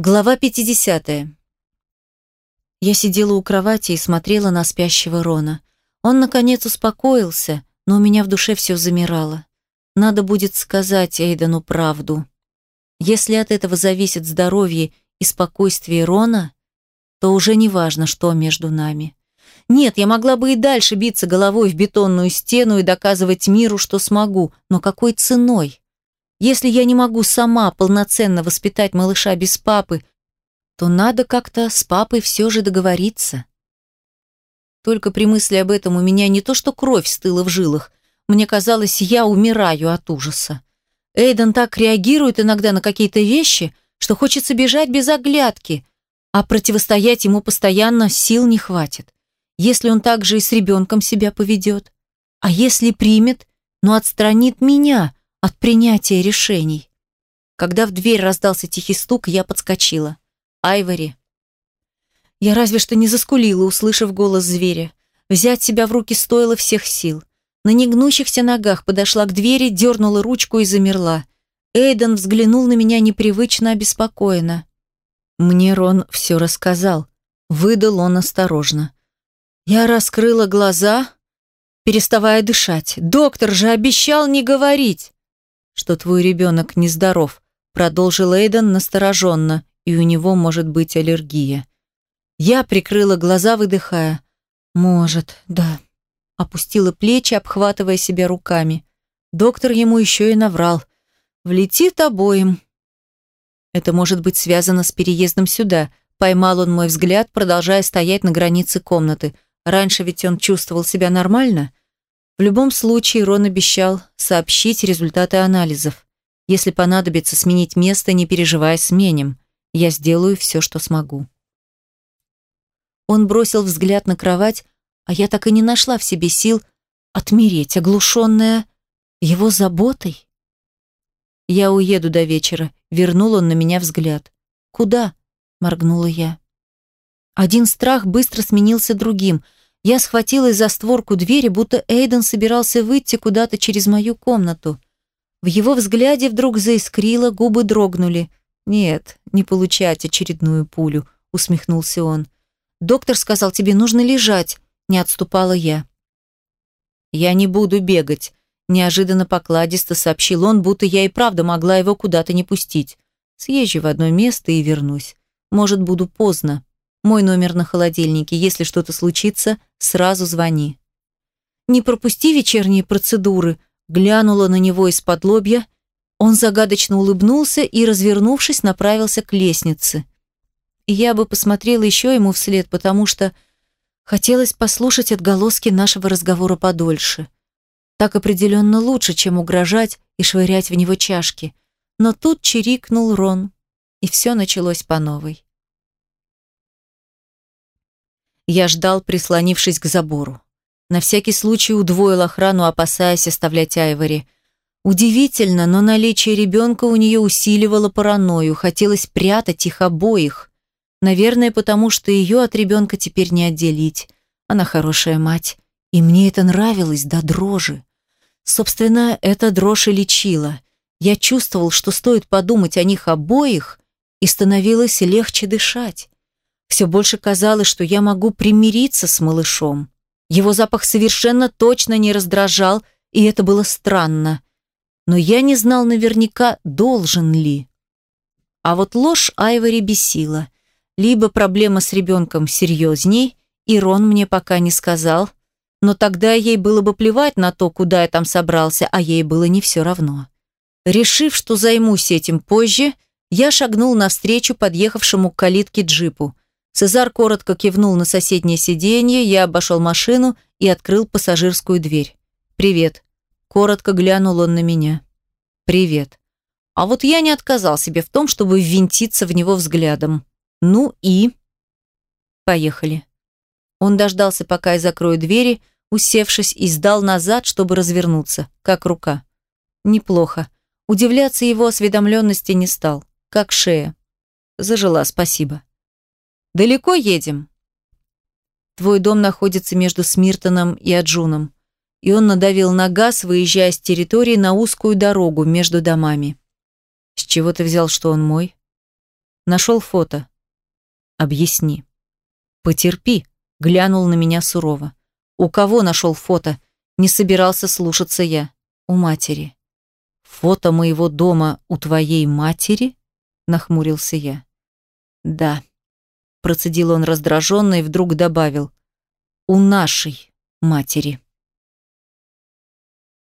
Глава 50. Я сидела у кровати и смотрела на спящего Рона. Он, наконец, успокоился, но у меня в душе все замирало. Надо будет сказать Эйдену правду. Если от этого зависит здоровье и спокойствие Рона, то уже не важно, что между нами. Нет, я могла бы и дальше биться головой в бетонную стену и доказывать миру, что смогу, но какой ценой? Если я не могу сама полноценно воспитать малыша без папы, то надо как-то с папой все же договориться. Только при мысли об этом у меня не то что кровь стыла в жилах, мне казалось, я умираю от ужаса. Эйден так реагирует иногда на какие-то вещи, что хочется бежать без оглядки, а противостоять ему постоянно сил не хватит. Если он так же и с ребенком себя поведет, а если примет, но отстранит меня – от принятия решений. Когда в дверь раздался тихий стук, я подскочила. Айвори. Я разве что не заскулила, услышав голос зверя. Взять себя в руки стоило всех сил. На негнущихся ногах подошла к двери, дернула ручку и замерла. Эйден взглянул на меня непривычно обеспокоенно. Мне Рон все рассказал. Выдал он осторожно. Я раскрыла глаза, переставая дышать. Доктор же обещал не говорить что твой ребенок нездоров», продолжил Эйден настороженно, и у него может быть аллергия. Я прикрыла глаза, выдыхая. «Может, да». Опустила плечи, обхватывая себя руками. Доктор ему еще и наврал. «Влетит обоим». Это может быть связано с переездом сюда. Поймал он мой взгляд, продолжая стоять на границе комнаты. Раньше ведь он чувствовал себя нормально. В любом случае, Рон обещал сообщить результаты анализов. Если понадобится сменить место, не переживай, сменим. Я сделаю все, что смогу. Он бросил взгляд на кровать, а я так и не нашла в себе сил отмереть, оглушенная его заботой. Я уеду до вечера, вернул он на меня взгляд. Куда? моргнула я. Один страх быстро сменился другим – я схватилась за створку двери, будто Эйден собирался выйти куда-то через мою комнату. В его взгляде вдруг заискрило, губы дрогнули. «Нет, не получать очередную пулю», — усмехнулся он. «Доктор сказал, тебе нужно лежать», — не отступала я. «Я не буду бегать», — неожиданно покладисто сообщил он, будто я и правда могла его куда-то не пустить. «Съезжу в одно место и вернусь. Может, буду поздно». Мой номер на холодильнике. Если что-то случится, сразу звони. Не пропусти вечерние процедуры. Глянула на него из-под лобья. Он загадочно улыбнулся и, развернувшись, направился к лестнице. Я бы посмотрела еще ему вслед, потому что хотелось послушать отголоски нашего разговора подольше. Так определенно лучше, чем угрожать и швырять в него чашки. Но тут чирикнул Рон, и все началось по новой. Я ждал, прислонившись к забору. На всякий случай удвоил охрану, опасаясь оставлять Айвори. Удивительно, но наличие ребенка у нее усиливало паранойю, хотелось прятать их обоих. Наверное, потому что ее от ребенка теперь не отделить. Она хорошая мать, и мне это нравилось до дрожи. Собственно, эта дрожь и лечила. Я чувствовал, что стоит подумать о них обоих, и становилось легче дышать. Все больше казалось, что я могу примириться с малышом. Его запах совершенно точно не раздражал, и это было странно. Но я не знал наверняка, должен ли. А вот ложь Айвори бесила. Либо проблема с ребенком серьезней, и Рон мне пока не сказал, но тогда ей было бы плевать на то, куда я там собрался, а ей было не все равно. Решив, что займусь этим позже, я шагнул навстречу подъехавшему к калитке джипу. Цезар коротко кивнул на соседнее сиденье, я обошел машину и открыл пассажирскую дверь. «Привет». Коротко глянул он на меня. «Привет». А вот я не отказал себе в том, чтобы ввинтиться в него взглядом. Ну и... Поехали. Он дождался, пока я закрою двери, усевшись, и сдал назад, чтобы развернуться, как рука. Неплохо. Удивляться его осведомленности не стал. Как шея. Зажила, спасибо. Далеко едем?» «Твой дом находится между Смиртоном и Аджуном». И он надавил на газ, выезжая с территории на узкую дорогу между домами. «С чего ты взял, что он мой?» Нашел фото. Объясни. Потерпи, глянул на меня сурово. У кого нашел фото? Не собирался слушаться я. У матери. Фото моего дома у твоей матери? Нахмурился я. Да. Процедил он раздраженно и вдруг добавил. У нашей матери.